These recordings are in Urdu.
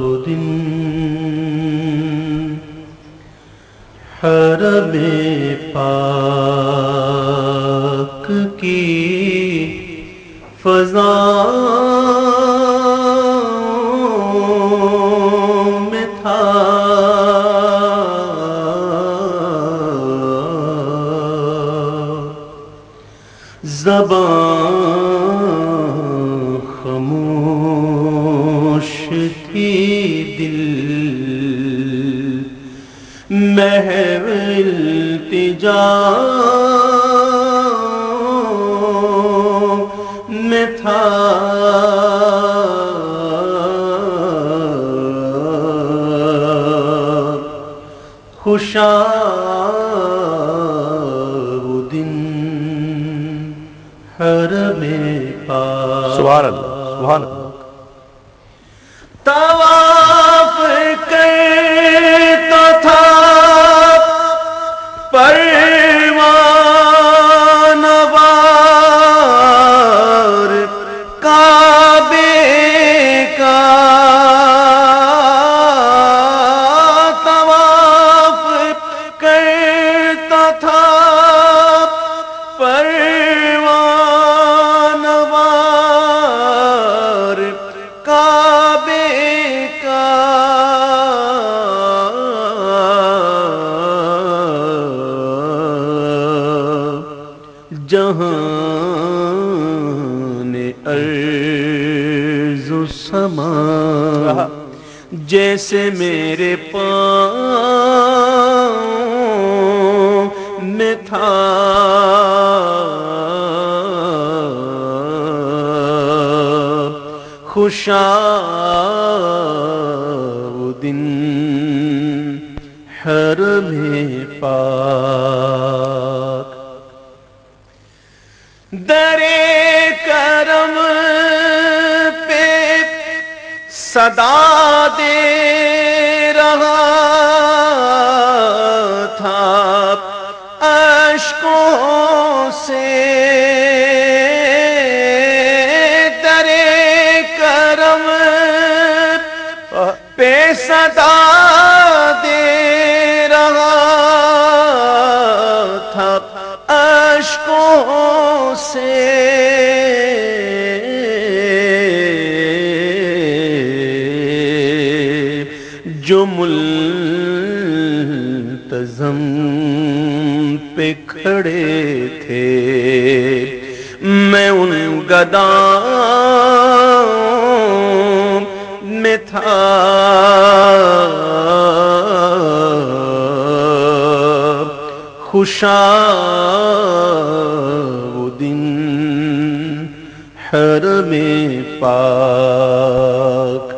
وہ دن حرم پاک کی فضا میں تھا۔ زبان التجا میں تھا۔ وہ دن حرم پاک سبحان اللہ سبحان اللہ۔ جہان ارض و سما جیسے میرے پاؤں میں تھا۔ خوشا دن حرم پاک۔ درے کرم پہ صدا دے رہا تھا اشکوں سے۔ درے کرم پہ صدا دے رہا تھا اشکوں سے۔ جو ملتزم پہ کھڑے تھے۔ میں ان گداؤں میں تھا۔ خوشا حرم پاک۔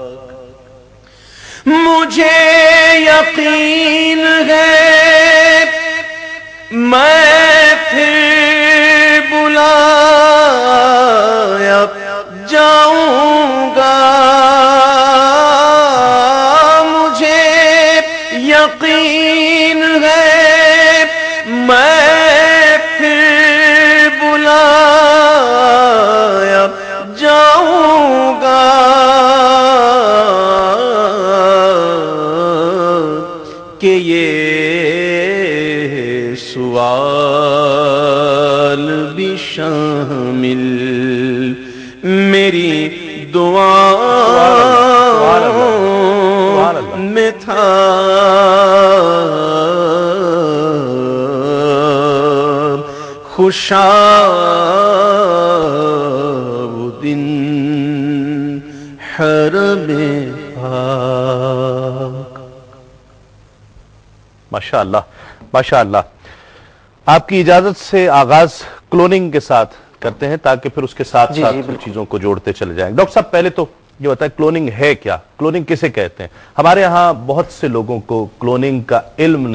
مجھے سوال بھی شامل۔ میری دعا میں تھا۔ خوشا وہ دن حرم پاک۔ ماشاء اللہ ماشاء اللہ آپ کی اجازت سے آغاز کلوننگ کے ساتھ کرتے ہیں تاکہ پھر اس کے ساتھ جی، ساتھ جی، چیزوں کو جوڑتے چلے جائیں۔ ڈاکٹر صاحب پہلے تو یہ بتائیں کلوننگ ہے کیا؟ کلوننگ کسے کہتے ہیں؟ ہمارے ہاں بہت سے لوگوں کو کلوننگ کا علم نہیں